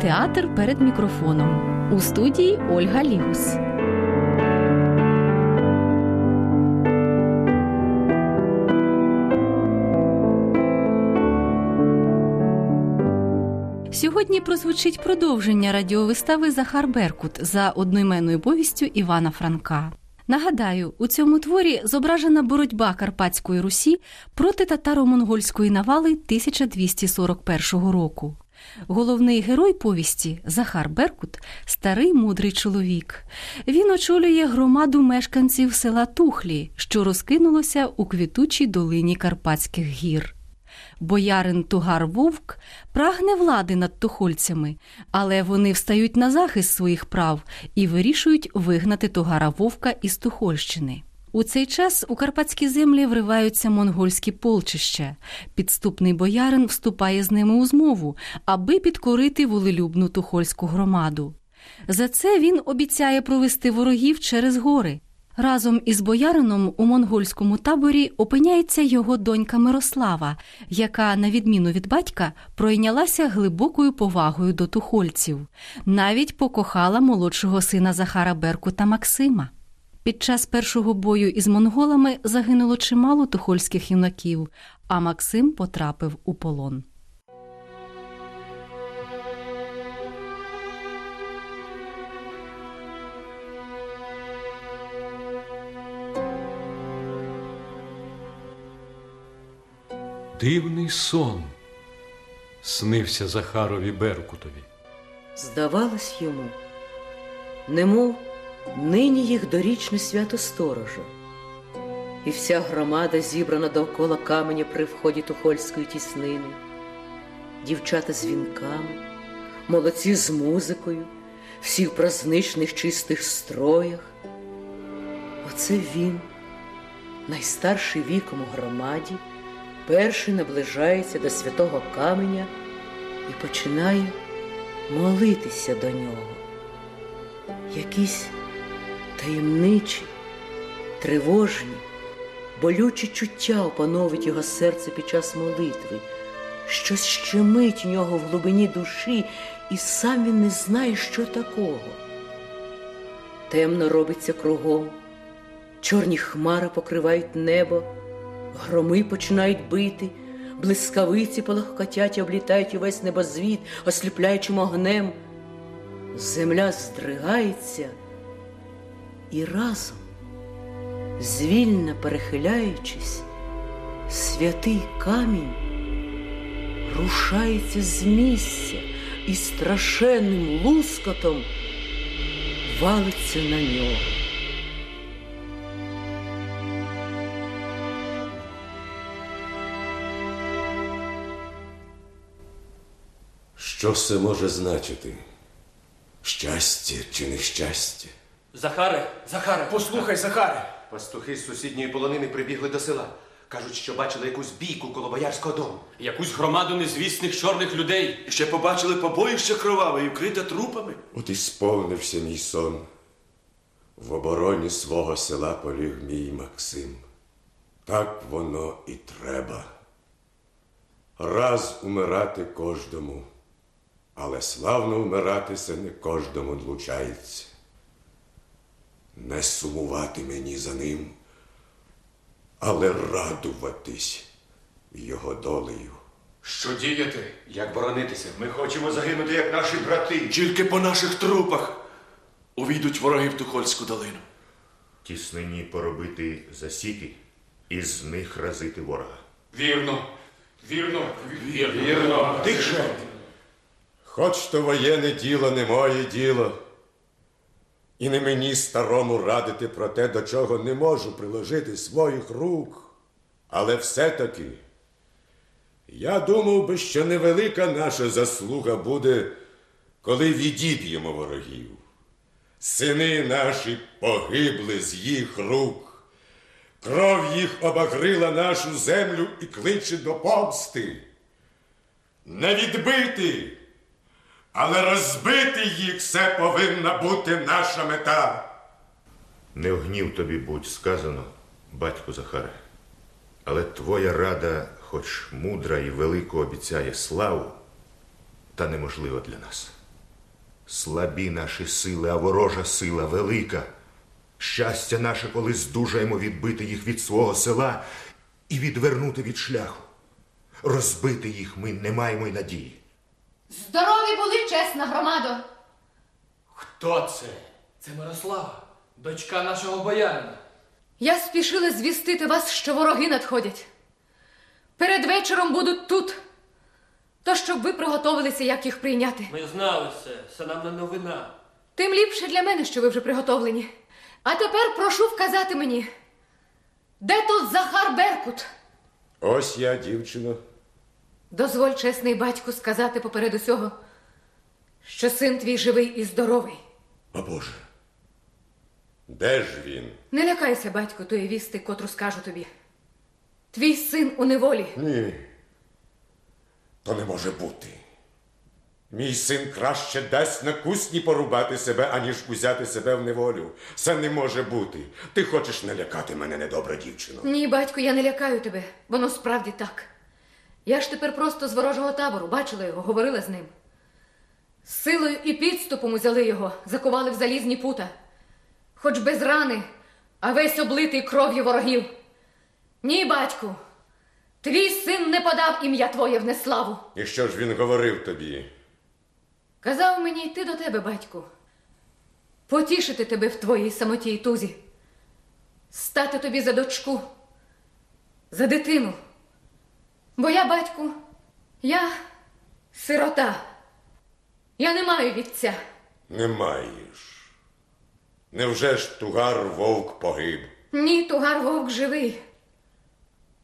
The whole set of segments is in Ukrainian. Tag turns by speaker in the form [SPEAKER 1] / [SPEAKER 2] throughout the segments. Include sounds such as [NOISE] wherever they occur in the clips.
[SPEAKER 1] Театр перед мікрофоном у студії Ольга Лігус. Сьогодні прозвучить продовження радіовистави Захар Беркут за одноіменною повістю Івана Франка. Нагадаю, у цьому творі зображена боротьба Карпатської Русі проти татаро-монгольської навали 1241 року. Головний герой повісті Захар Беркут старий мудрий чоловік. Він очолює громаду мешканців села Тухлі, що розкинулося у квітучій долині Карпатських гір. Боярин Тугар Вовк прагне влади над тухольцями, але вони встають на захист своїх прав і вирішують вигнати Тугара Вовка із Тухольщини. У цей час у карпатські землі вриваються монгольські полчища. Підступний боярин вступає з ними у змову, аби підкорити волелюбну тухольську громаду. За це він обіцяє провести ворогів через гори. Разом із боярином у монгольському таборі опиняється його донька Мирослава, яка, на відміну від батька, пройнялася глибокою повагою до тухольців, навіть покохала молодшого сина Захара Беркута Максима. Під час першого бою із монголами загинуло чимало тухольських юнаків, а Максим потрапив у полон.
[SPEAKER 2] Дивний сон снився Захарові Беркутові.
[SPEAKER 3] Здавалось йому, немов нині їх дорічне свято сторожа, і вся громада зібрана довкола каменя при вході Тухольської тіснини, дівчата з вінками, молодці з музикою, всі в празничних чистих строях. Оце він, найстарший віком у громаді, перший наближається до святого каменя і починає молитися до нього. Якісь таємничі, тривожні, болючі чуття опановують його серце під час молитви, щось щемить у нього в глибині душі, і сам він не знає, що такого. Темно робиться кругом, чорні хмари покривають небо, громи починають бити, блискавиці полохкотять облітають увесь небозвіт, осліпляючим огнем. Земля здригається і разом, звільно перехиляючись, святий камінь рушається з місця і страшенним лускотом валиться на нього.
[SPEAKER 4] Що це може значити? Щастя чи нещастя?
[SPEAKER 5] Захаре, Захаре,
[SPEAKER 6] Послухай, Захаре,
[SPEAKER 7] Пастухи з сусідньої полонини прибігли до села. Кажуть, що бачили якусь бійку коло боярського дому.
[SPEAKER 5] якусь громаду незвісних чорних людей.
[SPEAKER 6] І ще побачили побоїще кроваве і вкрите трупами.
[SPEAKER 4] От і сповнився мій сон. В обороні свого села поліг мій Максим. Так воно і треба. Раз умирати кожному, але славно вмирати це не кожному влучається. Не сумувати мені за ним, але радуватись його долею.
[SPEAKER 6] Що діяти?
[SPEAKER 7] Як боронитися?
[SPEAKER 6] Ми хочемо загинути, як наші брати. Тільки по наших трупах увійдуть вороги в Тухольську долину.
[SPEAKER 8] тіснині поробити засіки і з них разити ворога.
[SPEAKER 6] Вірно, вірно, вірно. Вірно. Тише.
[SPEAKER 4] Хоч то воєнне діло не моє діло, і не мені старому радити про те, до чого не можу приложити своїх рук. Але все-таки я думав би, що невелика наша заслуга буде, коли відіб'ємо ворогів. Сини наші погибли з їх рук. Кров їх обагрила нашу землю і кличе до помсти. Не відбити, але розбити їх це повинна бути наша мета.
[SPEAKER 8] Не в гнів тобі будь сказано, батьку Захаре. Але твоя рада, хоч мудра і велику обіцяє славу, та неможлива для нас. Слабі наші сили, а ворожа сила велика. Щастя наше, коли здужаємо відбити їх від свого села і відвернути від шляху. Розбити їх ми не маємо й надії.
[SPEAKER 9] Здорові були, чесна громадо.
[SPEAKER 5] Хто це? Це Мирослава, дочка нашого боярина.
[SPEAKER 9] Я спішила звістити вас, що вороги надходять. Перед вечором будуть тут. То щоб ви приготовилися, як їх прийняти.
[SPEAKER 5] Ми знали це, це нам не новина.
[SPEAKER 9] Тим ліпше для мене, що ви вже приготовлені. А тепер прошу вказати мені, де тут Захар Беркут?
[SPEAKER 4] Ось я, дівчино.
[SPEAKER 9] Дозволь, чесний батьку, сказати поперед усього, що син твій живий і здоровий.
[SPEAKER 4] О Боже. Де ж він?
[SPEAKER 9] Не лякайся, батько, тої вісти, котру скажу тобі. Твій син у неволі.
[SPEAKER 4] Ні. То не може бути. Мій син краще дасть на кусні порубати себе, аніж узяти себе в неволю. Це не може бути. Ти хочеш налякати мене, недобра дівчино.
[SPEAKER 9] Ні, батько, я не лякаю тебе. Воно справді так. Я ж тепер просто з ворожого табору бачила його, говорила з ним. Силою і підступом узяли його, закували в залізні пута. Хоч без рани, а весь облитий кров'ю ворогів. Ні, батьку, твій син не подав ім'я твоє в неславу.
[SPEAKER 4] І що ж він говорив тобі?
[SPEAKER 9] Казав мені йти до тебе, батьку, потішити тебе в твоїй самоті й тузі, стати тобі за дочку, за дитину. Бо я, батьку, я сирота. Я не маю вітця.
[SPEAKER 4] Не маєш. Невже ж тугар вовк погиб?
[SPEAKER 9] Ні, тугар вовк живий.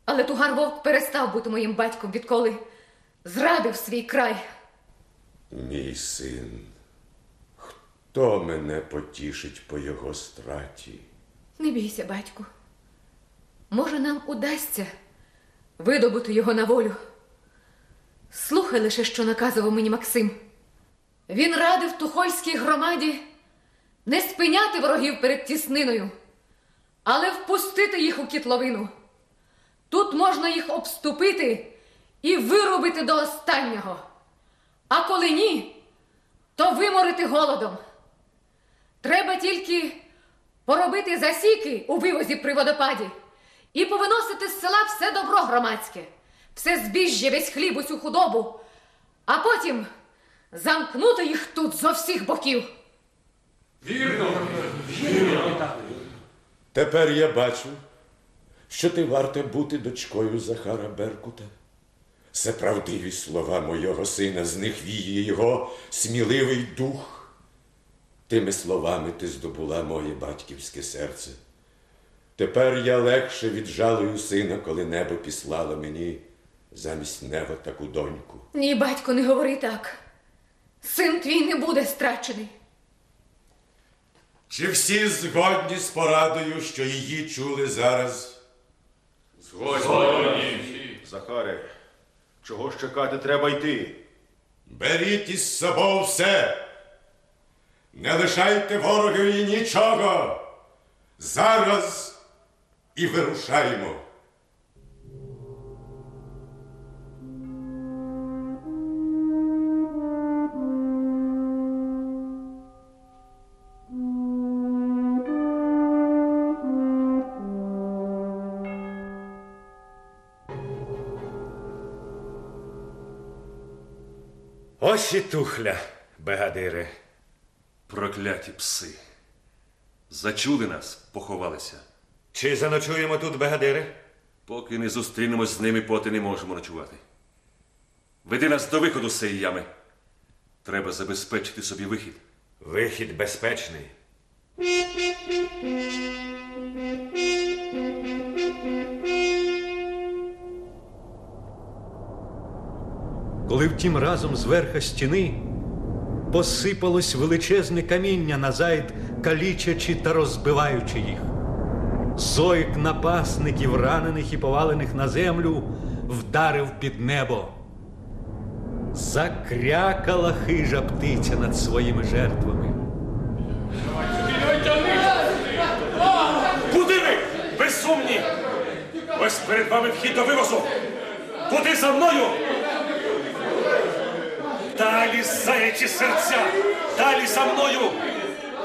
[SPEAKER 9] Але тугар вовк перестав бути моїм батьком, відколи зрадив свій край.
[SPEAKER 4] Мій син. Хто мене потішить по його страті?
[SPEAKER 9] Не бійся, батьку. Може, нам удасться видобути його на волю. Слухай лише, що наказував мені Максим. Він радив тухольській громаді не спиняти ворогів перед тісниною, але впустити їх у кітловину. Тут можна їх обступити і вирубити до останнього. А коли ні, то виморити голодом. Треба тільки поробити засіки у вивозі при водопаді і повиносити з села все добро громадське, все збіжжя, весь хліб, усю худобу, а потім замкнути їх тут зо всіх боків. Вірно, вірно.
[SPEAKER 4] Тепер я бачу, що ти варте бути дочкою Захара Беркута. Це правдиві слова мого сина, з них віє його сміливий дух. Тими словами ти здобула моє батьківське серце. Тепер я легше віджалую сина, коли небо післало мені замість неба таку доньку.
[SPEAKER 9] Ні, батько, не говори так. Син твій не буде страчений.
[SPEAKER 4] Чи всі згодні з порадою, що її чули зараз?
[SPEAKER 8] Захаре, чого ж чекати треба йти?
[SPEAKER 4] Беріть із собою все. Не лишайте ворогові нічого. Зараз і вирушаємо.
[SPEAKER 10] Ось і тухля, бегадире.
[SPEAKER 6] Прокляті пси. Зачули нас, поховалися.
[SPEAKER 10] Чи заночуємо тут, бегадире?
[SPEAKER 6] Поки не зустрінемось з ними, поти не можемо ночувати. Веди нас до виходу з цієї ями. Треба забезпечити собі вихід.
[SPEAKER 10] Вихід безпечний.
[SPEAKER 2] Коли втім разом з верха стіни посипалось величезне каміння на зайд, калічачи та розбиваючи їх. Зойк напасників, ранених і повалених на землю, вдарив під небо. Закрякала хижа птиця над своїми жертвами.
[SPEAKER 6] Куди ви? Безсумні! Ось перед вами вхід до вивозу! Куди за мною? Далі заячі серця, далі за мною,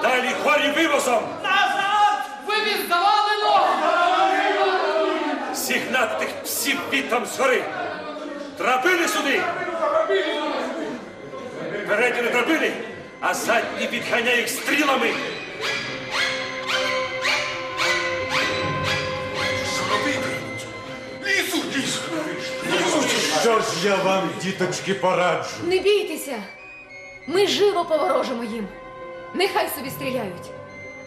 [SPEAKER 6] далі хорі вивозом.
[SPEAKER 5] Вивіз завалено!
[SPEAKER 6] Зігнати тих псів вітром згори. Драбини сюди. Передні не драбини, а задні відганяй їх стрілами.
[SPEAKER 4] Що ж я вам, діточки, пораджу?
[SPEAKER 9] Не бійтеся. Ми живо поворожимо їм. Нехай собі стріляють.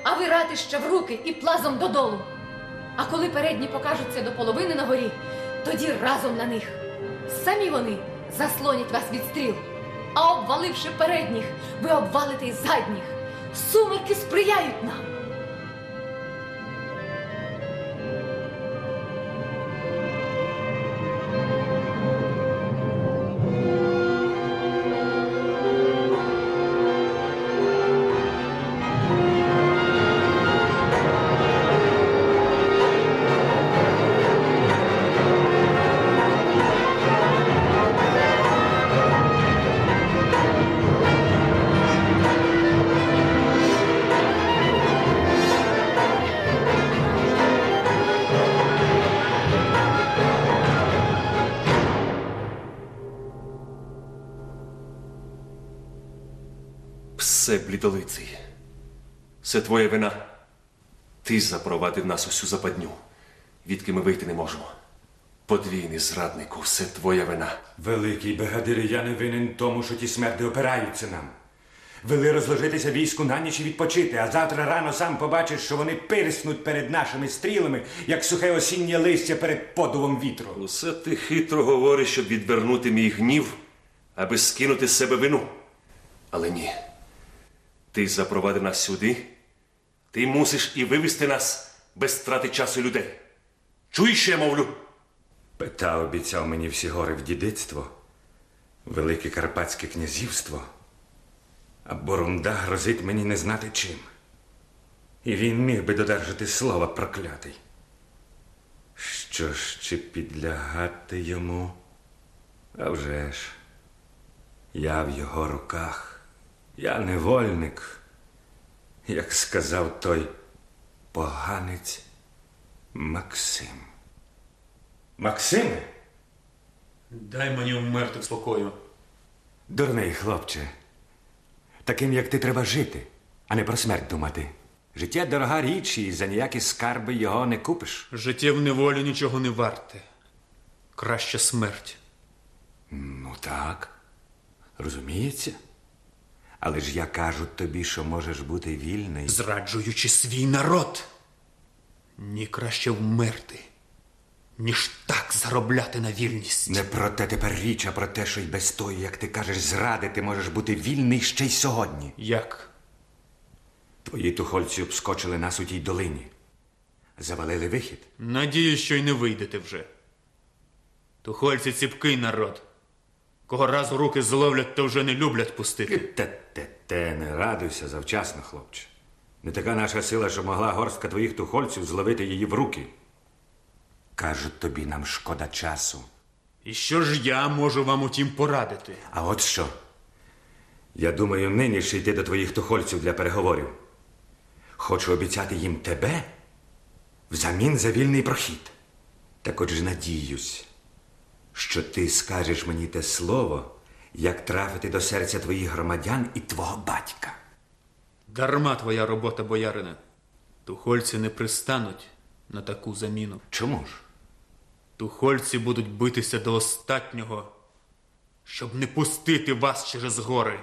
[SPEAKER 9] А ви ратища в руки і плазом додолу. А коли передні покажуться до половини на горі, тоді разом на них. Самі вони заслонять вас від стріл. А обваливши передніх, ви обвалите й задніх. Сумерки сприяють нам.
[SPEAKER 6] Все. Це твоя вина. Ти запровадив нас усю западню, відки ми вийти не можемо. Подвійний зраднику, все твоя вина.
[SPEAKER 10] Великий бегадири, я не винен тому, що ті смерди опираються нам. Вели розложитися війську на ніч і відпочити, а завтра рано сам побачиш, що вони пирснуть перед нашими стрілами, як сухе осіннє листя перед подувом вітру.
[SPEAKER 6] Усе ти хитро говориш, щоб відвернути мій гнів, аби скинути з себе вину. Але ні. Ти запровадив нас сюди. Ти мусиш і вивести нас без страти часу людей. Чуєш, я мовлю?
[SPEAKER 10] Пета обіцяв мені всі гори в дідицтво, Велике Карпатське князівство, а Борунда грозить мені не знати чим. І він міг би додержати слова проклятий. Що ж, чи підлягати йому? А вже ж, я в його руках, я невольник, як сказав той поганець Максим. Максиме?
[SPEAKER 5] Дай мені вмерти в спокою.
[SPEAKER 10] Дурний хлопче. Таким, як ти, треба жити, а не про смерть думати. Життя дорога річ, і за ніякі скарби його не купиш.
[SPEAKER 5] Життя в неволі нічого не варте. Краще смерть.
[SPEAKER 10] Ну так, розуміється. Але ж я кажу тобі, що можеш бути вільний.
[SPEAKER 5] Зраджуючи свій народ. Ні краще вмерти, ніж так заробляти на вільність.
[SPEAKER 10] Не про те тепер річ, а про те, що й без тої, як ти кажеш, зради, ти можеш бути вільний ще й сьогодні.
[SPEAKER 5] Як?
[SPEAKER 10] Твої тухольці обскочили нас у тій долині. Завалили вихід.
[SPEAKER 5] Надію, що й не вийдете вже. Тухольці ціпкий народ. Кого раз у руки зловлять, то вже не люблять пустити.
[SPEAKER 10] Те-те-те, не радуйся завчасно, хлопче. Не така наша сила, що могла горстка твоїх тухольців зловити її в руки. Кажуть тобі, нам шкода часу.
[SPEAKER 5] І що ж я можу вам утім порадити?
[SPEAKER 10] А от що? Я думаю, нині ж йти до твоїх тухольців для переговорів. Хочу обіцяти їм тебе взамін за вільний прохід. Так отже надіюсь, що ти скажеш мені те слово, як трафити до серця твоїх громадян і твого батька.
[SPEAKER 5] Дарма твоя робота, боярине. Тухольці не пристануть на таку заміну.
[SPEAKER 10] Чому ж?
[SPEAKER 5] Тухольці будуть битися до остатнього, щоб не пустити вас через гори.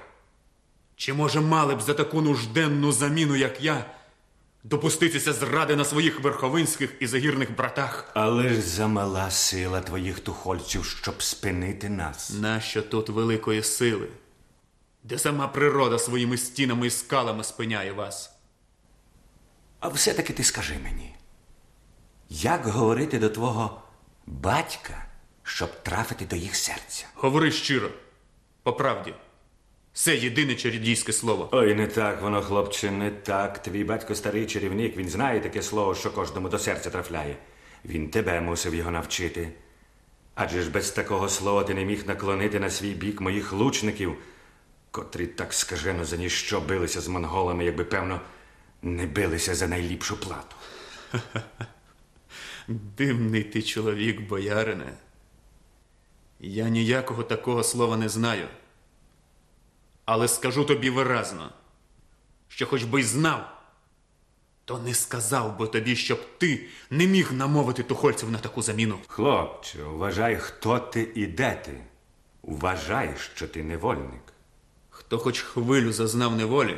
[SPEAKER 5] Чи, може, мали б за таку нужденну заміну, як я, допуститися зради на своїх верховинських і загірних братах?
[SPEAKER 10] Але ж замала сила твоїх тухольців, щоб спинити нас.
[SPEAKER 5] Нащо тут великої сили, де сама природа своїми стінами і скалами спиняє вас?
[SPEAKER 10] А все-таки ти скажи мені, як говорити до твого батька, щоб трафити до їх серця?
[SPEAKER 5] Говори щиро, по правді. Це єдине чародійське слово.
[SPEAKER 10] Ой, не так воно, хлопче, не так. Твій батько старий чарівник, він знає таке слово, що кожному до серця трафляє. Він тебе мусив його навчити. Адже ж без такого слова ти не міг наклонити на свій бік моїх лучників, котрі так скажено за ніщо билися з монголами, якби, певно, не билися за найліпшу плату. [LAUGHS]
[SPEAKER 5] Дивний ти чоловік, боярине. Я ніякого такого слова не знаю. Але скажу тобі виразно, що хоч би й знав, то не сказав би тобі, щоб ти не міг намовити тухольців на таку заміну.
[SPEAKER 10] Хлопче, вважай, хто ти і де ти. Вважай, що ти невольник.
[SPEAKER 5] Хто хоч хвилю зазнав неволі,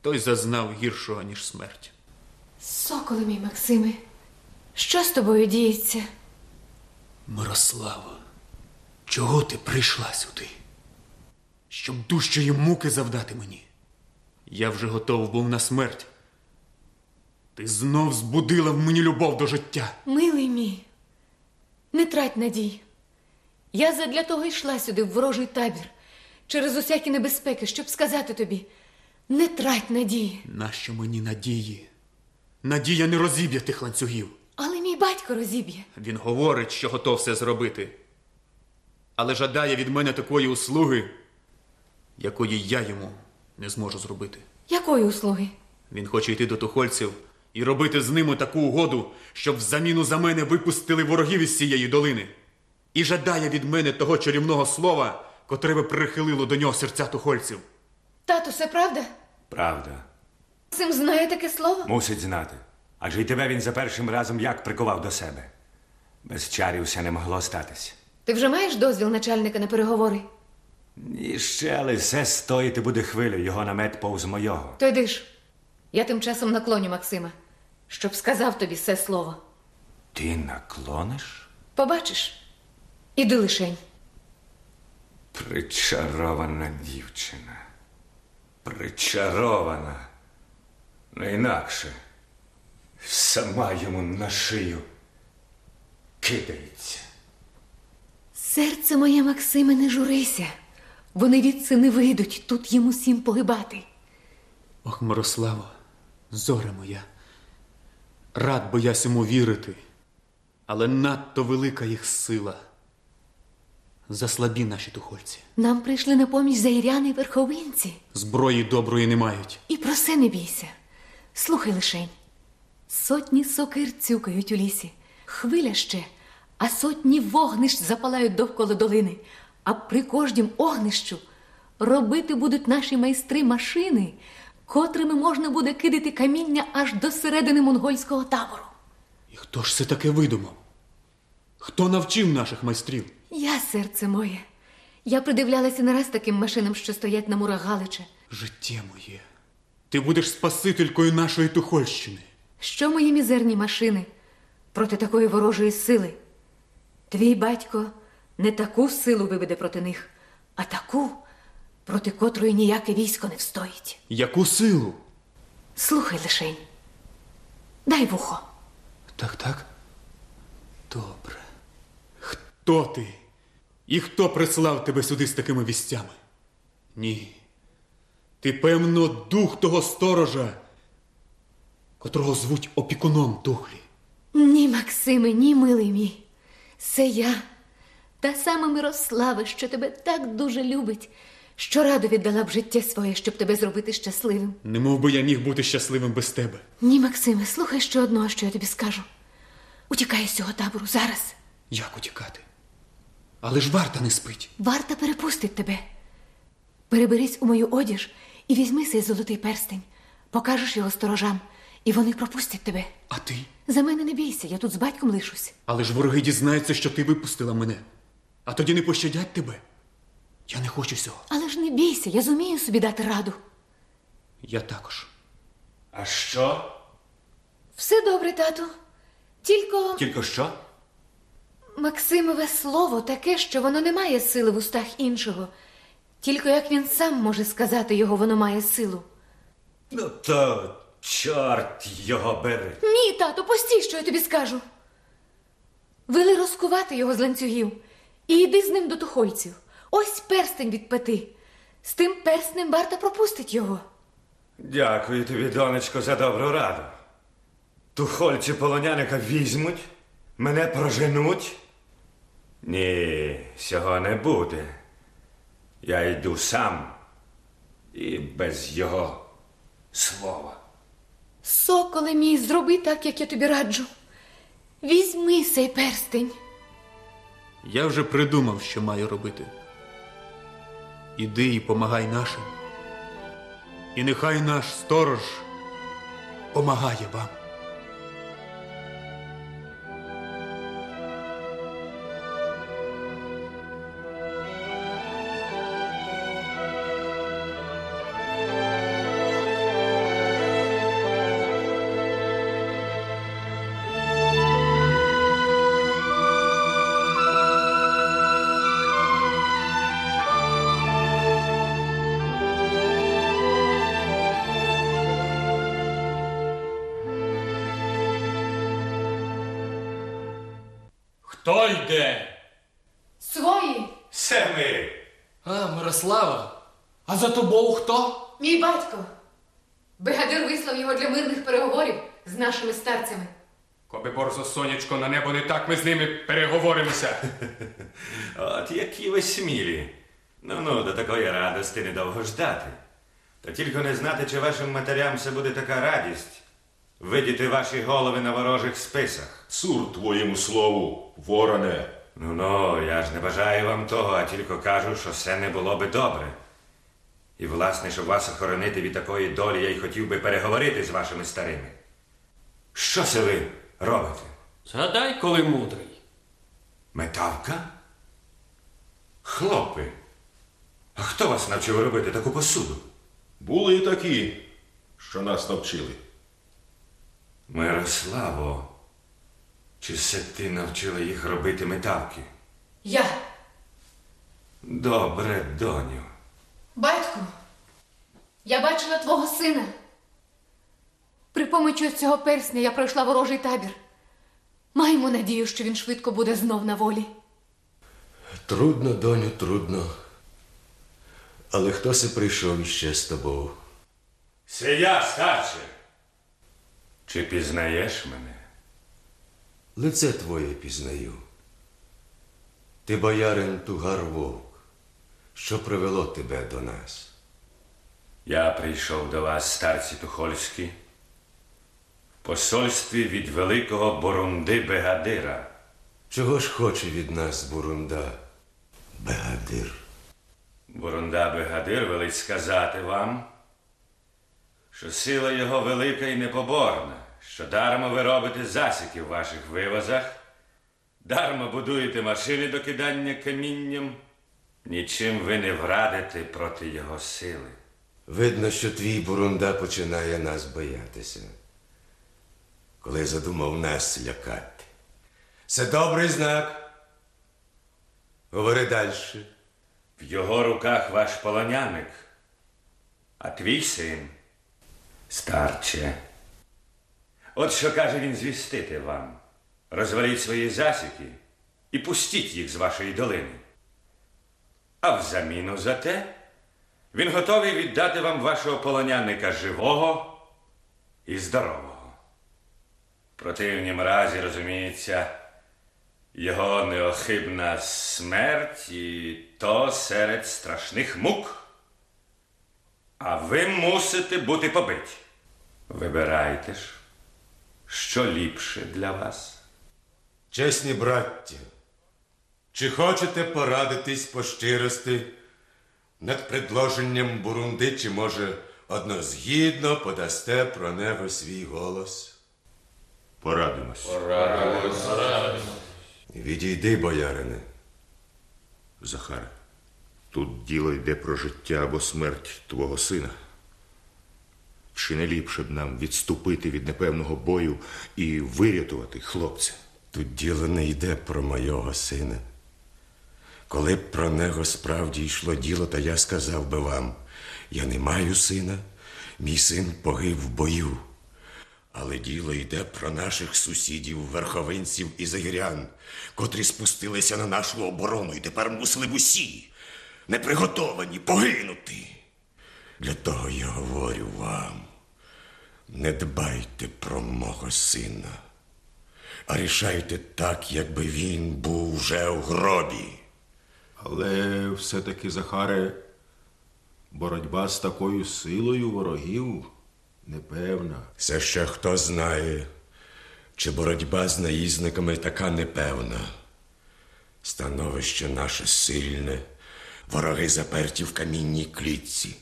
[SPEAKER 5] той зазнав гіршого, ніж смерть.
[SPEAKER 9] Соколе мій Максиме, що з тобою діється?
[SPEAKER 5] Мирослава, чого ти прийшла сюди? Щоб дужчої муки завдати мені. Я вже готов був на смерть. Ти знов збудила в мені любов до життя.
[SPEAKER 9] Милий мій, не трать надій. Я задля того йшла сюди в ворожий табір через усякі небезпеки, щоб сказати тобі: не трать надії.
[SPEAKER 5] Нащо мені надії? Надія не розіб'є тих ланцюгів.
[SPEAKER 9] Але мій батько розіб'є.
[SPEAKER 5] Він говорить, що готов все зробити, але жадає від мене такої услуги, якої я йому не зможу зробити.
[SPEAKER 9] Якої услуги?
[SPEAKER 5] Він хоче йти до тухольців і робити з ними таку угоду, щоб взаміну за мене випустили ворогів із цієї долини. І жадає від мене того чарівного слова, котре би прихилило до нього серця тухольців.
[SPEAKER 9] Тату, це правда?
[SPEAKER 10] Правда,
[SPEAKER 9] Максим знає таке слово?
[SPEAKER 10] мусить знати. Адже й тебе він за першим разом як прикував до себе. Без чарів все не могло статися.
[SPEAKER 9] Ти вже маєш дозвіл начальника на переговори?
[SPEAKER 10] І ще, але все стоїти буде хвилю, його намет повз мойого.
[SPEAKER 9] То йди ж. Я тим часом наклоню Максима, щоб сказав тобі все слово.
[SPEAKER 10] Ти наклониш?
[SPEAKER 9] Побачиш? Іди лишень.
[SPEAKER 10] Причарована дівчина. Причарована. Не інакше. Сама йому на шию кидається.
[SPEAKER 9] Серце моє, Максиме, не журися. Вони відси не вийдуть, тут їм усім погибати.
[SPEAKER 5] Ох, Мирославо, зоре моя, рад би я сьому вірити, але надто велика їх сила. Заслабі наші тухольці.
[SPEAKER 9] Нам прийшли на поміч заіряни верховинці.
[SPEAKER 5] Зброї доброї не мають.
[SPEAKER 9] І про це не бійся. Слухай лишень. Сотні сокир цюкають у лісі, хвиля ще, а сотні вогнищ запалають довкола долини. А при кожнім огнищу робити будуть наші майстри машини, котрими можна буде кидати каміння аж до середини монгольського табору.
[SPEAKER 5] І хто ж це таке видумав? Хто навчив наших майстрів?
[SPEAKER 9] Я, серце моє. Я придивлялася не раз таким машинам, що стоять на мурах Галича.
[SPEAKER 5] Життя моє. Ти будеш спасителькою нашої Тухольщини.
[SPEAKER 9] Що мої мізерні машини проти такої ворожої сили? Твій батько не таку силу виведе проти них, а таку, проти котрої ніяке військо не встоїть.
[SPEAKER 5] Яку силу?
[SPEAKER 9] Слухай лишень. Дай вухо.
[SPEAKER 5] Так, так. Добре. Хто ти? І хто прислав тебе сюди з такими вістями? Ні. Ти, певно, дух того сторожа, котрого звуть опікуном Тухлі.
[SPEAKER 9] Ні, Максиме, ні, милий мій. Це я, та сама Мирослава, що тебе так дуже любить, що радо віддала б життя своє, щоб тебе зробити щасливим.
[SPEAKER 5] Не мов би я міг бути щасливим без тебе.
[SPEAKER 9] Ні, Максиме, слухай ще одного, що я тобі скажу. Утікай з цього табору зараз.
[SPEAKER 5] Як утікати? Але ж варта не спить.
[SPEAKER 9] Варта перепустить тебе. Переберись у мою одіж і візьми цей золотий перстень. Покажеш його сторожам, і вони пропустять тебе.
[SPEAKER 5] А ти?
[SPEAKER 9] За мене не бійся, я тут з батьком лишусь.
[SPEAKER 5] Але ж вороги дізнаються, що ти випустила мене. А тоді не пощадять тебе. Я не хочу цього.
[SPEAKER 9] Але ж не бійся, я зумію собі дати раду.
[SPEAKER 5] Я також.
[SPEAKER 10] А що?
[SPEAKER 9] Все добре, тату. Тільки
[SPEAKER 10] Тільки що?
[SPEAKER 9] Максимове слово таке, що воно не має сили в устах іншого. Тільки як він сам може сказати його, воно має силу.
[SPEAKER 10] Ну то чорт його бери.
[SPEAKER 9] Ні, тату, постій, що я тобі скажу. Вели розкувати його з ланцюгів і йди з ним до тухольців. Ось перстень від пети. З тим перстнем варта пропустить його.
[SPEAKER 10] Дякую тобі, донечко, за добру раду. Тухольці полоняника візьмуть, мене проженуть. Ні, цього не буде. Я йду сам І без його слова.
[SPEAKER 9] Соколе мій, зроби так, як я тобі раджу. Візьми цей перстень.
[SPEAKER 5] Я вже придумав, що маю робити. Іди і помагай нашим. І нехай наш сторож помагає вам.
[SPEAKER 11] На небо не так, ми з ними переговоримося. [LAUGHS]
[SPEAKER 10] От які ви смілі. Ну ну, до такої радості недовго ждати. Та тільки не знати, чи вашим матерям це буде така радість. Видіти ваші голови на ворожих списах.
[SPEAKER 4] Цур твоєму слову, вороне.
[SPEAKER 10] Ну ну, я ж не бажаю вам того, а тільки кажу, що все не було би добре. І, власне, щоб вас охоронити від такої долі, я й хотів би переговорити з вашими старими. Що це ви робите?
[SPEAKER 11] Згадай, коли мудрий.
[SPEAKER 10] Метавка? Хлопи. А хто вас навчив робити таку посуду?
[SPEAKER 4] Були і такі, що нас навчили.
[SPEAKER 10] Мирославо, чи це ти навчила їх робити метавки?
[SPEAKER 9] Я,
[SPEAKER 10] Добре, доню.
[SPEAKER 9] батько, я бачила твого сина. При помочі цього персня я пройшла ворожий табір. Маємо надію, що він швидко буде знов на волі.
[SPEAKER 4] Трудно, доню, трудно. Але хто се прийшов іще з тобою?
[SPEAKER 10] Це я, старше. Чи пізнаєш мене?
[SPEAKER 4] Лице твоє пізнаю. Ти боярин Тугар Вовк, що привело тебе до нас.
[SPEAKER 10] Я прийшов до вас, старці Тухольські, посольстві від великого Борунди Бегадира.
[SPEAKER 4] Чого ж хоче від нас Бурунда, Бегадир?
[SPEAKER 10] Бурунда Бегадир велить сказати вам, що сила його велика і непоборна, що дармо ви робите засіки в ваших вивозах, дармо будуєте машини до кидання камінням, нічим ви не врадите проти його сили.
[SPEAKER 4] Видно, що твій Бурунда починає нас боятися, коли задумав нас лякати. Це добрий знак. Говори далі.
[SPEAKER 10] В його руках ваш полоняник, а твій син старче. От що каже він звістити вам. Розваліть свої засіки і пустіть їх з вашої долини. А взаміну за те він готовий віддати вам вашого полоняника живого і здорового. Противнім разі, розуміється, його неохибна смерть і то серед страшних мук. А ви мусите бути побиті. Вибирайте ж, що ліпше для вас.
[SPEAKER 4] Чесні браття, чи хочете порадитись по щирості над предложенням Бурунди, чи може однозгідно подасте про нього свій голос?
[SPEAKER 8] Порадимось.
[SPEAKER 4] Відійди, боярине.
[SPEAKER 8] Захар, тут діло йде про життя або смерть твого сина. Чи не ліпше б нам відступити від непевного бою і вирятувати хлопця?
[SPEAKER 4] Тут діло не йде про мого сина. Коли б про нього справді йшло діло, то я сказав би вам, я не маю сина, мій син погиб в бою. Але діло йде про наших сусідів, верховинців і загірян, котрі спустилися на нашу оборону і тепер мусили б усі, неприготовані, погинути. Для того я говорю вам, не дбайте про мого сина, а рішайте так, якби він був вже в гробі.
[SPEAKER 8] Але все-таки, Захаре,
[SPEAKER 12] боротьба з такою силою ворогів непевна.
[SPEAKER 4] Це ще хто знає, чи боротьба з наїзниками така непевна. Становище наше сильне, вороги заперті в камінній клітці.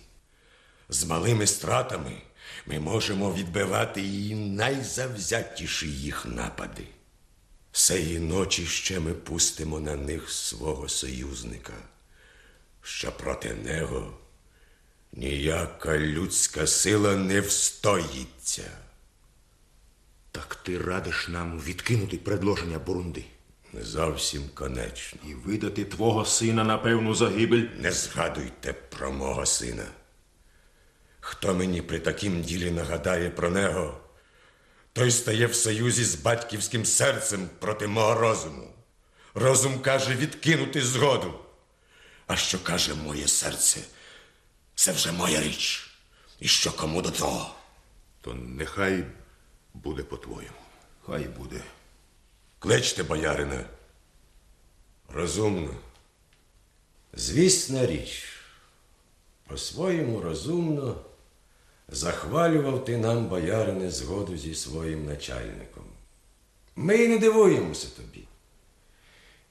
[SPEAKER 4] З малими стратами ми можемо відбивати і найзавзятіші їх напади. Сеї ночі ще ми пустимо на них свого союзника, що проти нього ніяка людська сила не встоїться.
[SPEAKER 8] Так ти радиш нам відкинути предложення Бурунди.
[SPEAKER 4] Не зовсім конечно.
[SPEAKER 12] І видати твого сина на певну загибель.
[SPEAKER 4] Не згадуйте про мого сина. Хто мені при такім ділі нагадає про нього, той стає в союзі з батьківським серцем проти мого розуму. Розум каже відкинути згоду. А що каже моє серце, це вже моя річ. І що кому до того?
[SPEAKER 8] То нехай буде по-твоєму.
[SPEAKER 12] Хай буде.
[SPEAKER 4] Кличте, боярина. Розумно. Звісна річ. По-своєму розумно захвалював ти нам, боярине, згоду зі своїм начальником. Ми й не дивуємося тобі.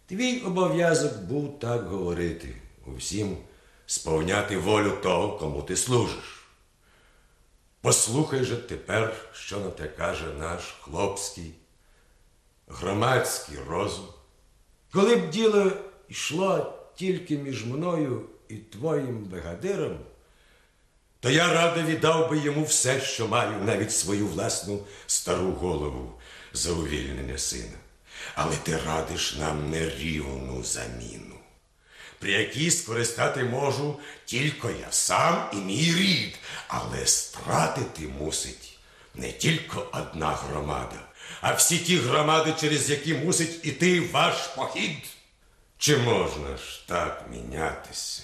[SPEAKER 4] Твій обов'язок був так говорити, усім сповняти волю того, кому ти служиш. Послухай же тепер, що на те каже наш хлопський, громадський розум. Коли б діло йшло тільки між мною і твоїм бригадиром, то я радо віддав би йому все, що маю, навіть свою власну стару голову за увільнення сина. Але ти радиш нам нерівну заміну, при якій скористати можу тільки я сам і мій рід, але стратити мусить не тільки одна громада, а всі ті громади, через які мусить іти ваш похід. Чи можна ж так мінятися?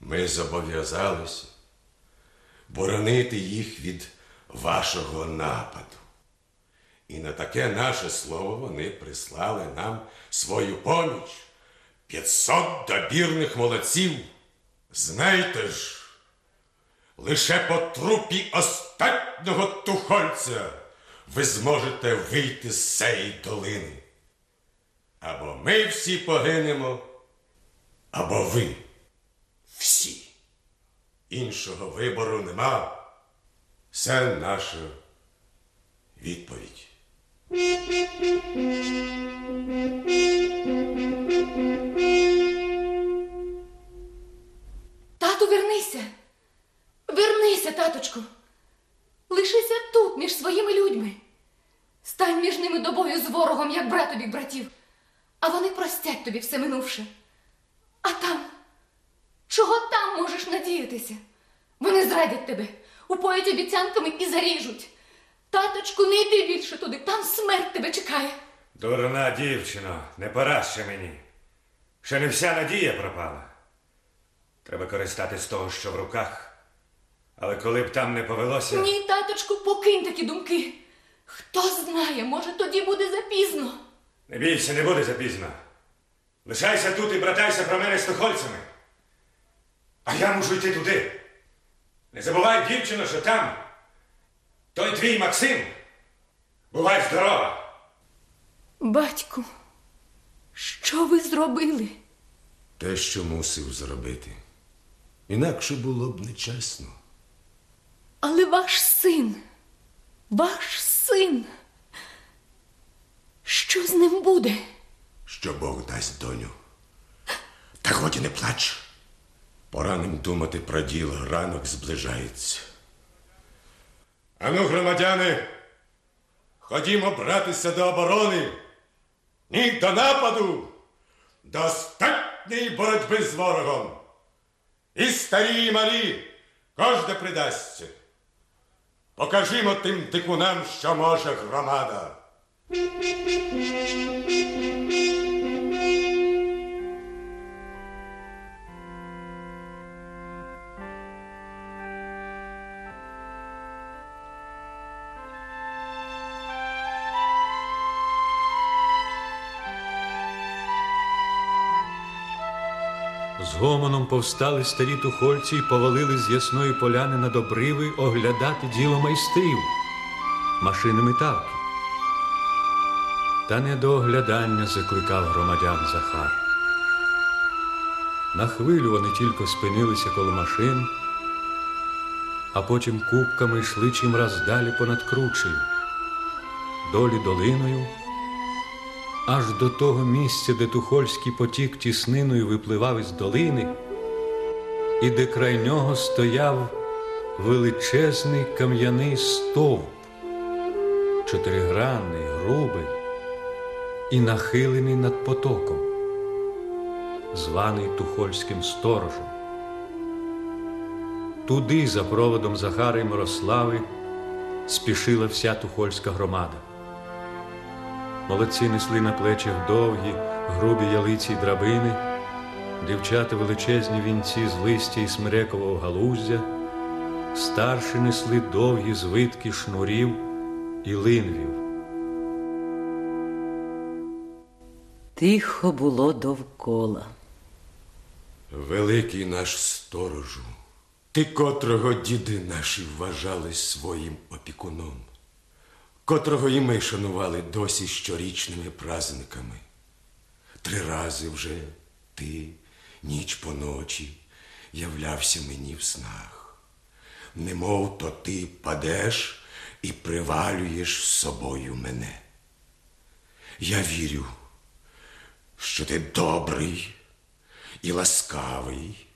[SPEAKER 4] Ми зобов'язалися боронити їх від вашого нападу. І на таке наше слово вони прислали нам свою поміч. П'ятсот добірних молодців. Знайте ж, лише по трупі остатнього тухольця ви зможете вийти з цієї долини. Або ми всі погинемо, або ви всі. Іншого вибору нема. Це наша відповідь.
[SPEAKER 9] Тату, вернися. Вернися, таточку. Лишися тут, між своїми людьми. Стань між ними до бою з ворогом, як брат тобі братів. А вони простять тобі все минувше. А там, чого там можеш надіятися? Вони зрадять тебе, упоять обіцянками і заріжуть. Таточку, не йди більше туди, там смерть тебе чекає.
[SPEAKER 10] Дурна дівчино, не пора ще мені. Ще не вся надія пропала. Треба користатись того, що в руках. Але коли б там не повелося.
[SPEAKER 9] Ні, таточку, покинь такі думки. Хто знає, може тоді буде запізно.
[SPEAKER 10] Не бійся, не буде запізно. Лишайся тут і братайся про мене з тухольцями. А я мушу йти туди. Не забувай, дівчино, що там. Той твій Максим. Бувай здорова.
[SPEAKER 9] Батьку, що ви зробили?
[SPEAKER 4] Те, що мусив зробити. Інакше було б нечесно.
[SPEAKER 9] Але ваш син, ваш син. Що з ним буде?
[SPEAKER 4] Що Бог дасть доню. Та годі не плач. Пора ним думати про діло, ранок зближається. Ану, громадяни, ходімо братися до оборони. Ні до нападу, до остатньої боротьби з ворогом. І старі, і малі, кожне придасться. Покажімо тим дикунам, що може громада.
[SPEAKER 13] Гомоном повстали старі тухольці і повалили з ясної поляни на добриви оглядати діло майстрів, машини металки. Та не до оглядання закликав громадян Захар. На хвилю вони тільки спинилися коло машин, а потім купками йшли чимраз далі понад кручею, долі долиною, аж до того місця, де Тухольський потік тісниною випливав із долини, і де край нього стояв величезний кам'яний стовп, чотиригранний, грубий і нахилений над потоком, званий Тухольським сторожем. Туди, за проводом Захари Мирослави, спішила вся тухольська громада. Молодці несли на плечах довгі, грубі ялиці й драбини, дівчата величезні вінці з листя і смирекового галуздя, старші несли довгі звитки шнурів і линвів.
[SPEAKER 3] Тихо було довкола.
[SPEAKER 4] Великий наш сторожу, ти котрого діди наші вважали своїм опікуном, котрого і ми шанували досі щорічними праздниками. Три рази вже ти, ніч по ночі, являвся мені в снах, немов то ти падеш і привалюєш з собою мене. Я вірю, що ти добрий і ласкавий.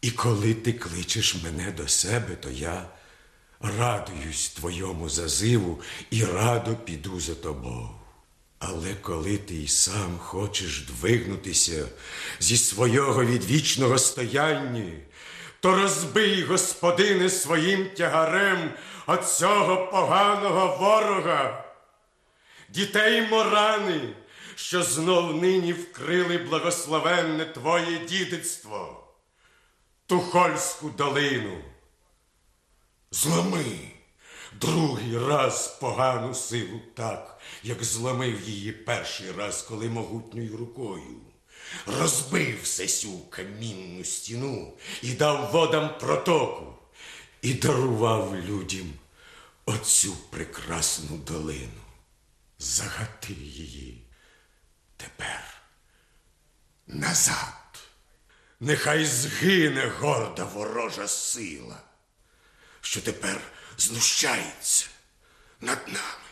[SPEAKER 4] І коли ти кличеш мене до себе, то я радуюсь твоєму зазиву і радо піду за тобою. Але коли ти й сам хочеш двигнутися зі свого відвічного стояння, то розбий, господине, своїм тягарем от цього поганого ворога, дітей морани, що знов нині вкрили благословенне твоє дідицтво. Тухольську долину. Зломи другий раз погану силу так, як зломив її перший раз, коли могутньою рукою. Розбив всесю камінну стіну і дав водам протоку, і дарував людям оцю прекрасну долину. Загати її тепер назад. Нехай згине горда ворожа сила, що тепер знущається над нами.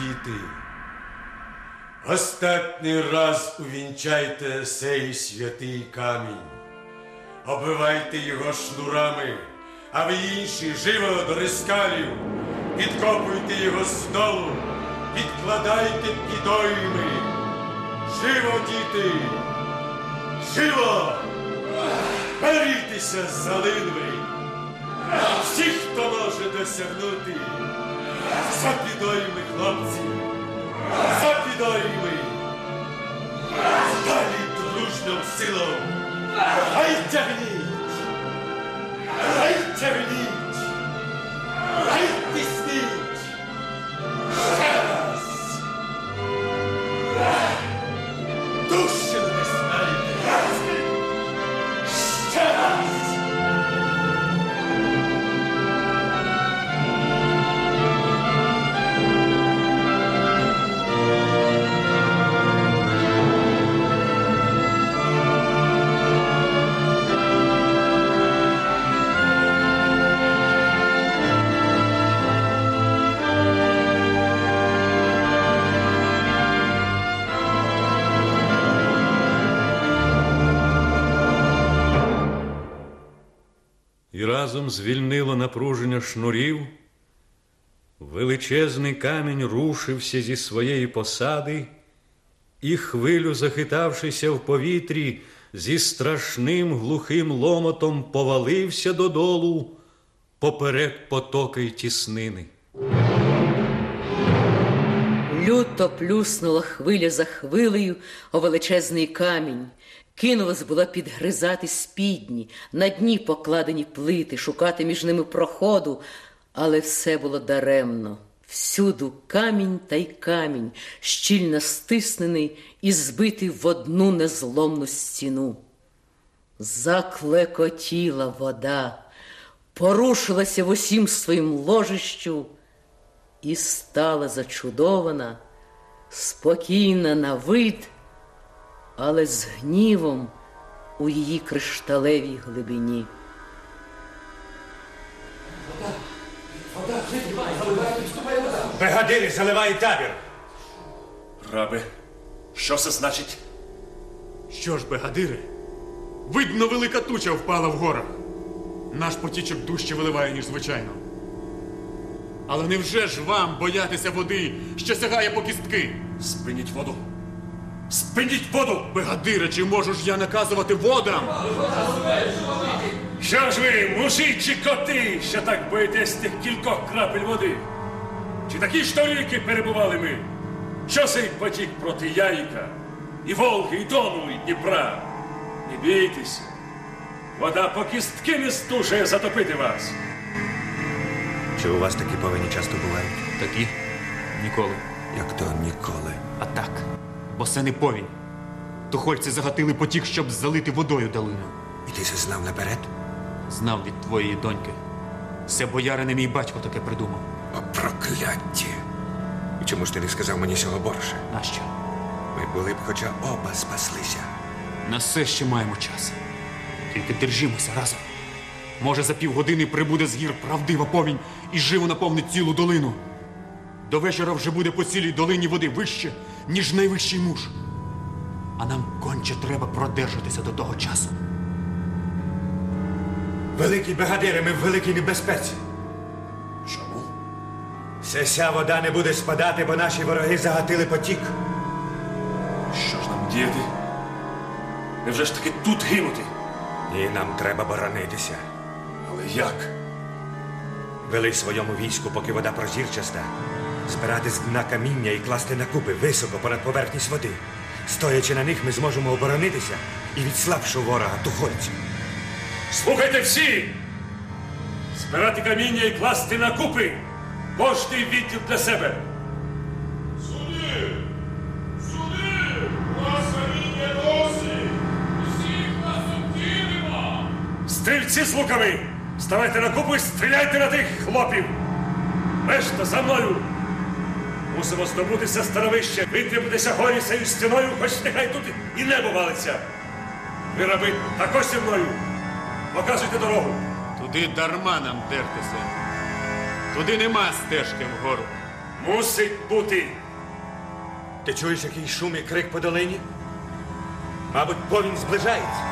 [SPEAKER 4] Діти, останній раз увінчайте сей святий камінь, оббивайте його шнурами, а ви інші живо до рискалів, підкопуйте його здолу, підкладайте підойми. Живо, діти! Живо! Берітеся за линви! Всі, хто може досягнути, за підойми, хлопці, за підойми! Далі дружним силом! Хай тягніть! Хай тягніть! Хай тисніть!
[SPEAKER 13] Разом звільнило напруження шнурів. Величезний камінь рушився зі своєї посади, і хвилю, захитавшися в повітрі,
[SPEAKER 2] зі страшним глухим ломотом повалився додолу поперек потоки й тіснини.
[SPEAKER 3] Люто плюснула хвиля за хвилею о величезний камінь. Кинулась була підгризати спідні, на дні покладені плити, шукати між ними проходу, але все було даремно. Всюду камінь та й камінь, щільно стиснений і збитий в одну незломну стіну. Заклекотіла вода, порушилася в усім своїм ложищу і стала зачудована, спокійна на вид, але з гнівом у її кришталевій глибині.
[SPEAKER 10] Бригадири заливають табір.
[SPEAKER 6] Рабе, що це значить?
[SPEAKER 5] Що ж, бригадири? Видно, велика туча впала в горах. Наш потічок дужче виливає, ніж звичайно. Але невже ж вам боятися води, що сягає по кістки?
[SPEAKER 6] Спиніть воду. Спиніть воду!
[SPEAKER 5] Бригадире, чи можу ж я наказувати водам?
[SPEAKER 6] Що ж ви, мужі чи коти, що так боїтесь тих кількох крапель води? Чи такі ж то ріки перебували ми? Що цей потік проти Яйка, і Волги, і Дону, і Дніпра? Не бійтеся. Вода по кістки не стужає затопити вас.
[SPEAKER 10] Чи у вас такі повені часто бувають?
[SPEAKER 5] Такі? Ніколи.
[SPEAKER 10] Як то ніколи.
[SPEAKER 5] А так, бо це не повінь. Тухольці загатили потік, щоб залити водою долину.
[SPEAKER 10] І ти це знав наперед?
[SPEAKER 5] Знав від твоєї доньки. Це боярине мій батько таке придумав.
[SPEAKER 10] О, прокляття! І чому ж ти не сказав мені цього борше?
[SPEAKER 5] Нащо?
[SPEAKER 10] Ми були б хоча оба спаслися.
[SPEAKER 5] На все ще маємо час. Тільки держімося разом. Може, за півгодини прибуде з гір правдива повінь і живо наповнить цілу долину. До вечора вже буде по цілій долині води вище, ніж найвищий муж. А нам конче треба продержатися до того часу.
[SPEAKER 10] Великі бригадири, ми в великій небезпеці.
[SPEAKER 6] Чому?
[SPEAKER 10] Все ся вода не буде спадати, бо наші вороги загатили потік.
[SPEAKER 6] Що ж нам діяти? Невже ж таки тут гинути?
[SPEAKER 10] І нам треба боронитися.
[SPEAKER 6] Але як?
[SPEAKER 10] Вели своєму війську, поки вода прозірчаста, збирати з дна каміння і класти на купи високо понад поверхність води. Стоячи на них, ми зможемо оборонитися і від слабшого ворога тухольців.
[SPEAKER 6] Слухайте всі! Збирати каміння і класти на купи. Кожний відділ для себе.
[SPEAKER 14] Сюди! Сюди! У нас каміння досі! Всіх нас обділимо!
[SPEAKER 6] Стрільці з луками! Ставайте на купи і стріляйте на тих хлопів! Решта за мною! Мусимо здобутися становище, витребутися горісею стіною, хоч нехай тут і небо валиться. Ви раби також зі мною. Показуйте дорогу.
[SPEAKER 5] Туди дарма нам дертися. Туди нема стежки вгору.
[SPEAKER 6] Мусить бути.
[SPEAKER 10] Ти чуєш, який шум і крик по долині? Мабуть, повінь зближається.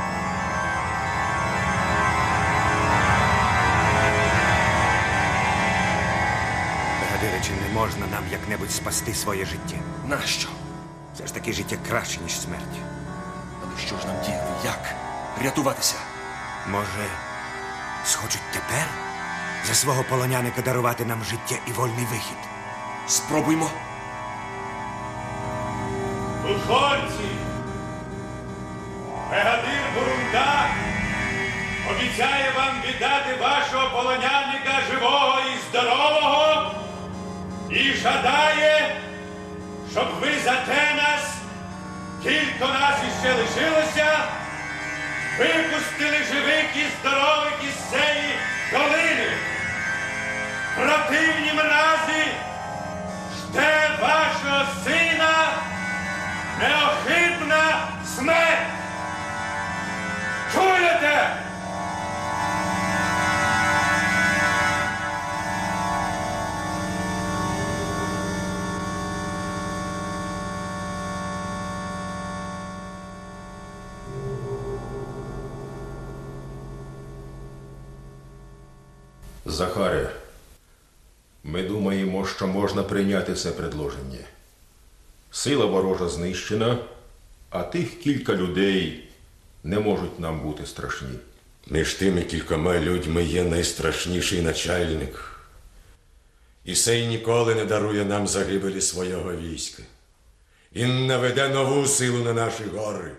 [SPEAKER 10] Нам як-небудь спасти своє життя?
[SPEAKER 6] Нащо?
[SPEAKER 10] Все ж таки життя краще, ніж смерть.
[SPEAKER 6] Але що ж нам діяти? Як? Рятуватися?
[SPEAKER 10] Може, схочуть тепер за свого полоняника дарувати нам життя і вольний вихід?
[SPEAKER 6] Спробуймо.
[SPEAKER 14] Тухольці! Бригадир Бурунда обіцяє вам віддати вашого полоняника живого і здорового і жадає, щоб ви за те нас, кілько нас іще лишилося, випустили живих і здорових із цієї долини. Противнім разі жде вашого сина неохитна смерть. Чуєте?
[SPEAKER 12] Що можна прийняти це предложення. Сила ворожа знищена, а тих кілька людей, не можуть нам бути страшні.
[SPEAKER 4] Між тими кількома людьми є найстрашніший начальник. І сей ніколи не дарує нам загибелі свого війська. Він наведе нову силу на наші гори.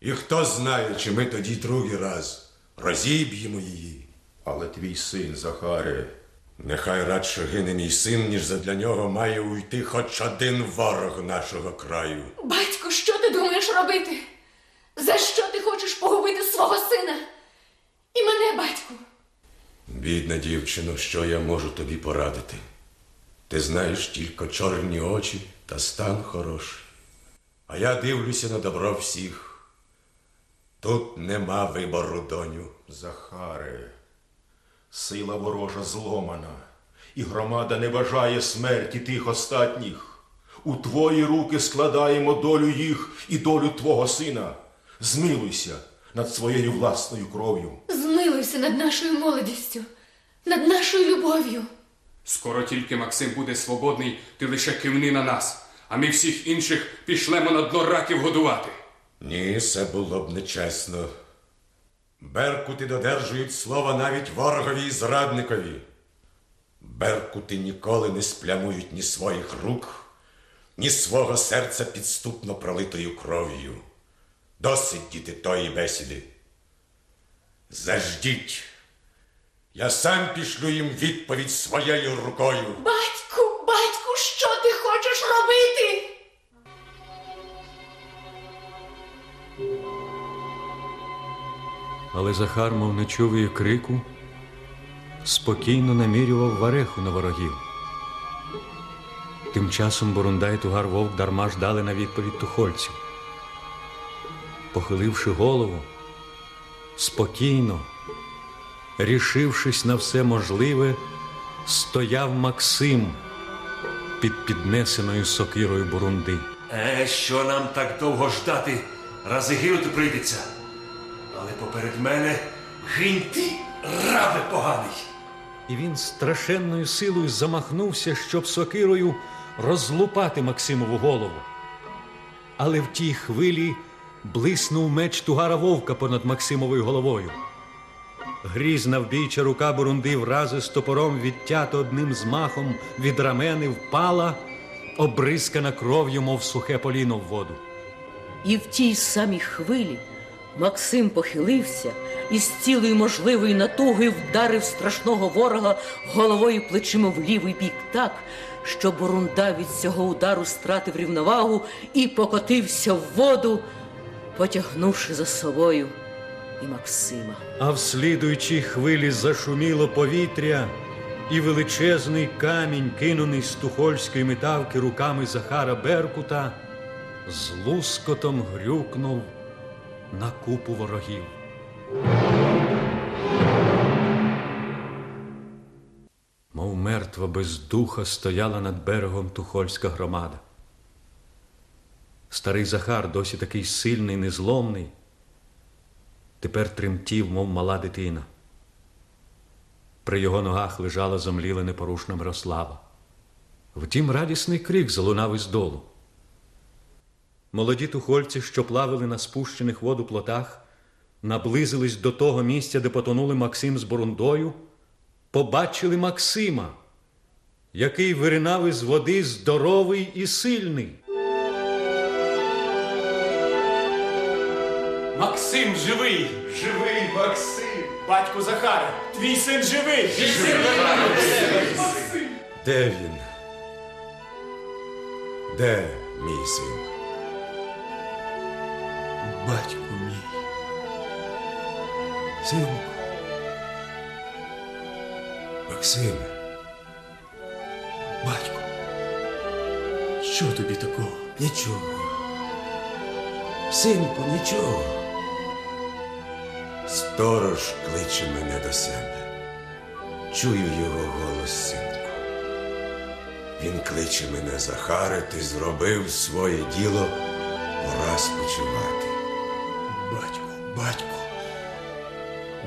[SPEAKER 4] І хто знає, чи ми тоді другий раз розіб'ємо її.
[SPEAKER 12] Але твій син, Захаре,
[SPEAKER 4] Нехай радше гине мій син, ніж задля нього має уйти хоч один ворог нашого краю.
[SPEAKER 9] Батько, що ти думаєш робити? За що ти хочеш погубити свого сина? І мене, батьку.
[SPEAKER 4] Бідна дівчино, що я можу тобі порадити? Ти знаєш тільки чорні очі та стан хороший. А я дивлюся на добро всіх. Тут нема вибору, доню.
[SPEAKER 12] Захаре, сила ворожа зломана, і громада не бажає смерті тих остатніх. У твої руки складаємо долю їх і долю твого сина. Змилуйся над своєю власною кров'ю.
[SPEAKER 9] Змилуйся над нашою молодістю, над нашою любов'ю.
[SPEAKER 11] Скоро тільки Максим буде свободний, ти лише кивни на нас, а ми всіх інших пішлемо на дно раків годувати.
[SPEAKER 4] Ні, це було б нечесно. Беркути додержують слова навіть ворогові і зрадникові. Беркути ніколи не сплямують ні своїх рук, ні свого серця підступно пролитою кров'ю. Досить діти тої бесіди. Заждіть. Я сам пішлю їм відповідь своєю рукою.
[SPEAKER 9] Батьку,
[SPEAKER 13] Але Захар, мов не чув її крику, спокійно намірював вареху на ворогів. Тим часом Бурундай і Тугар Вовк дарма ждали на відповідь тухольців. Похиливши голову, спокійно, рішившись на все можливе, стояв Максим під піднесеною сокирою Бурунди.
[SPEAKER 6] Е, що нам так довго ждати? Рази гинути прийдеться. Але поперед мене гинь ти, рабе поганий.
[SPEAKER 13] І він страшенною силою замахнувся, щоб сокирою розлупати Максимову голову. Але в тій хвилі блиснув меч тугара вовка понад Максимовою головою. Грізна вбійча рука Бурунди врази з топором відтято одним змахом від рамени впала, обрискана кров'ю, мов сухе поліно в воду.
[SPEAKER 3] І в тій самій хвилі Максим похилився і з цілою можливою натугою вдарив страшного ворога головою плечима в лівий бік так, що Борунда від цього удару стратив рівновагу і покотився в воду, потягнувши за собою і Максима.
[SPEAKER 13] А в слідуючій хвилі зашуміло повітря, і величезний камінь, кинуний з тухольської метавки руками Захара Беркута, з лускотом грюкнув на купу ворогів. Мов мертва без духа стояла над берегом тухольська громада. Старий Захар, досі такий сильний, незломний, тепер тремтів, мов мала дитина. При його ногах лежала зомліла непорушна Мирослава. Втім, радісний крик залунав із долу. Молоді тухольці, що плавали на спущених воду плотах, наблизились до того місця, де потонули Максим з Бурундою, побачили Максима, який виринав із води здоровий і сильний.
[SPEAKER 11] Максим живий!
[SPEAKER 14] Живий, Максим! Батько Захаре, твій син живий! Максим!
[SPEAKER 4] Де він? Де мій син?
[SPEAKER 14] Батько мій. Синку.
[SPEAKER 4] Максим,
[SPEAKER 14] Батько. Що тобі такого?
[SPEAKER 4] нічого. Синку, нічого. Сторож кличе мене до себе. Чую його голос, синку. Він кличе мене Захаре, ти зробив своє діло, пора спочивати.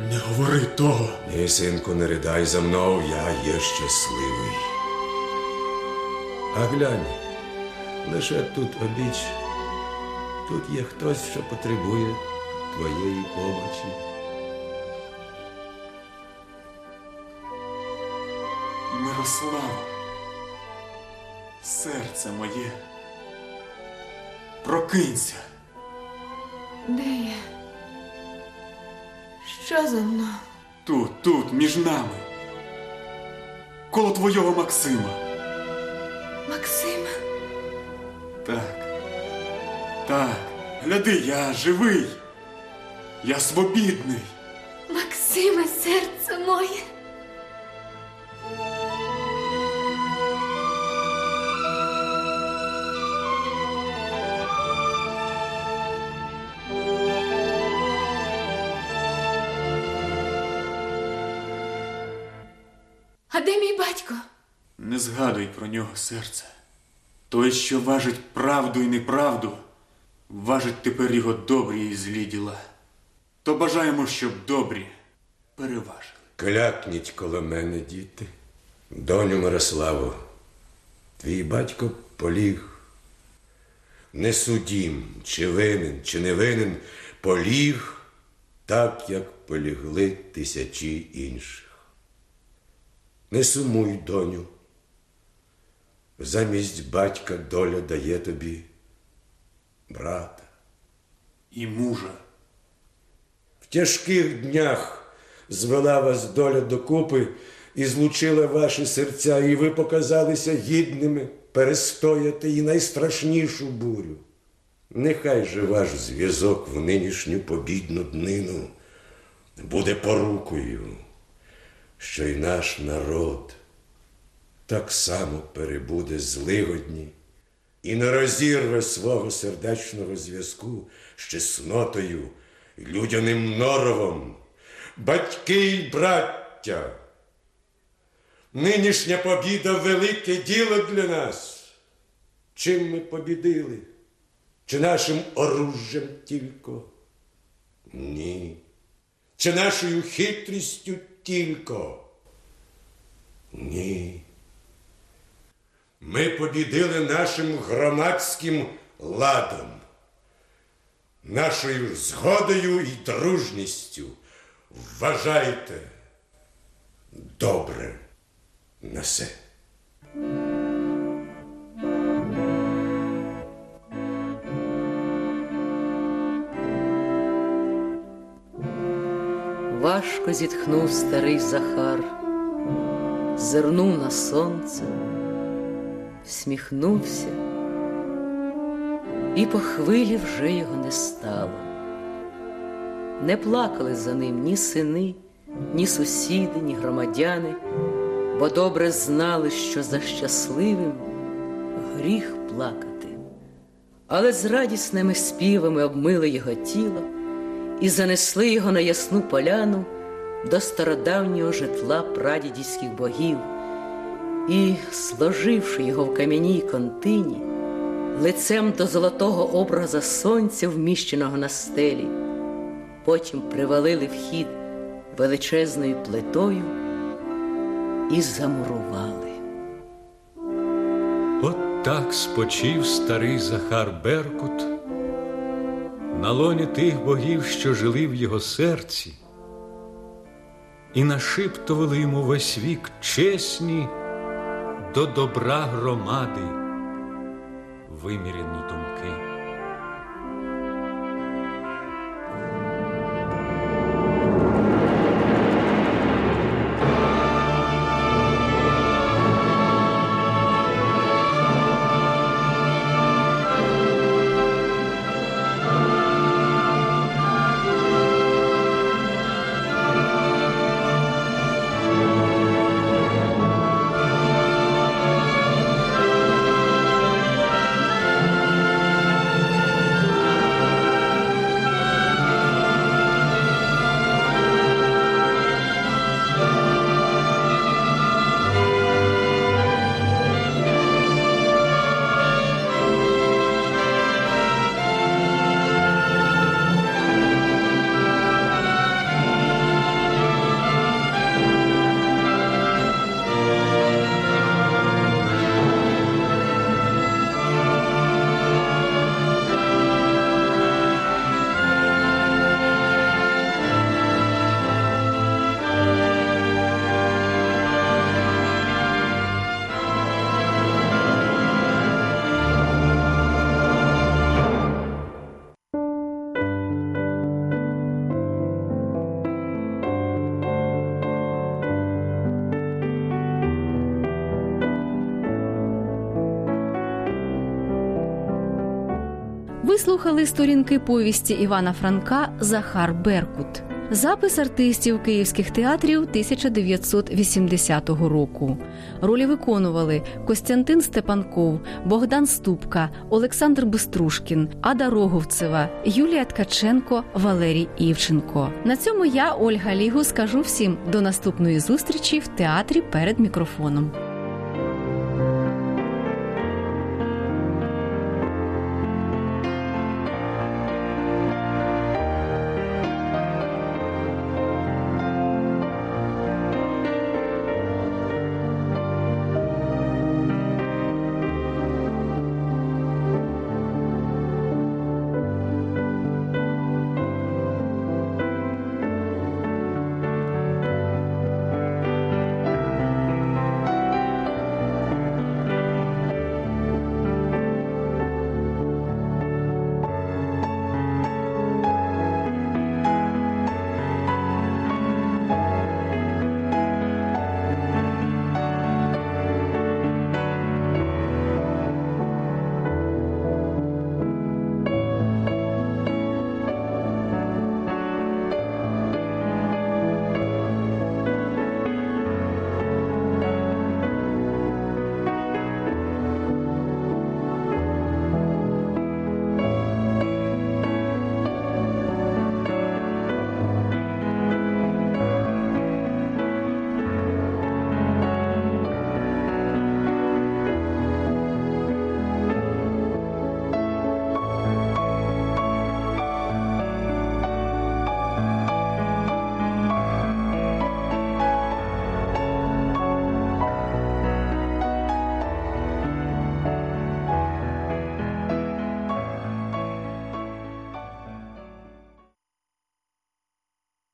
[SPEAKER 14] Не говори того.
[SPEAKER 4] Ні, синку, не ридай за мною, я є щасливий. А глянь, лише тут обіч. Тут є хтось, що потребує твоєї помочі.
[SPEAKER 5] Мирослава, серце моє, прокинься.
[SPEAKER 9] Де? Що за мною?
[SPEAKER 5] Тут, тут, між нами. Коло твого Максима.
[SPEAKER 9] Максима?
[SPEAKER 5] Так. Так. Гляди, я живий. Я свобідний.
[SPEAKER 9] Максиме, серце моє.
[SPEAKER 5] Згадуй про нього серце. Той, що важить правду і неправду, важить тепер його добрі і злі діла. То бажаємо, щоб добрі переважили.
[SPEAKER 4] Клякніть коло мене, діти. Доню Мирославу, твій батько поліг. Не судім, чи винен, чи не винен, поліг так, як полігли тисячі інших. Не сумуй, доню. Замість батька доля дає тобі брата.
[SPEAKER 5] І мужа.
[SPEAKER 4] В тяжких днях звела вас доля докупи і злучила ваші серця, і ви показалися гідними перестояти і найстрашнішу бурю. Нехай же ваш зв'язок в нинішню побідну днину буде порукою, що й наш народ так само перебуде злигодні і не розірве свого сердечного зв'язку з чеснотою людяним норовом, батьки й браття. Нинішня побіда велике діло для нас. Чим ми побідили? Чи нашим оружжям тільки? Ні. Чи нашою хитрістю тільки? Ні. Ми побідили нашим громадським ладом, нашою згодою і дружністю. Вважайте добре на все.
[SPEAKER 3] Важко зітхнув старий Захар, зирнув на сонце, всміхнувся, і по хвилі вже його не стало. Не плакали за ним ні сини, ні сусіди, ні громадяни, бо добре знали, що за щасливим гріх плакати. Але з радісними співами обмили його тіло і занесли його на ясну поляну до стародавнього житла прадідівських богів, і, сложивши його в кам'яній контині, лицем до золотого образа сонця, вміщеного на стелі, потім привалили вхід величезною плитою і замурували.
[SPEAKER 13] От так спочив старий Захар Беркут на лоні тих богів, що жили в його серці, і нашіптували йому весь вік чесні до добра громади виміряні думки.
[SPEAKER 1] Слухали сторінки повісті Івана Франка Захар Беркут. Запис артистів київських театрів 1980 року. Ролі виконували Костянтин Степанков, Богдан Ступка, Олександр Беструшкін, Ада Роговцева, Юлія Ткаченко, Валерій Івченко. На цьому я, Ольга Лігу, скажу всім до наступної зустрічі в театрі перед мікрофоном.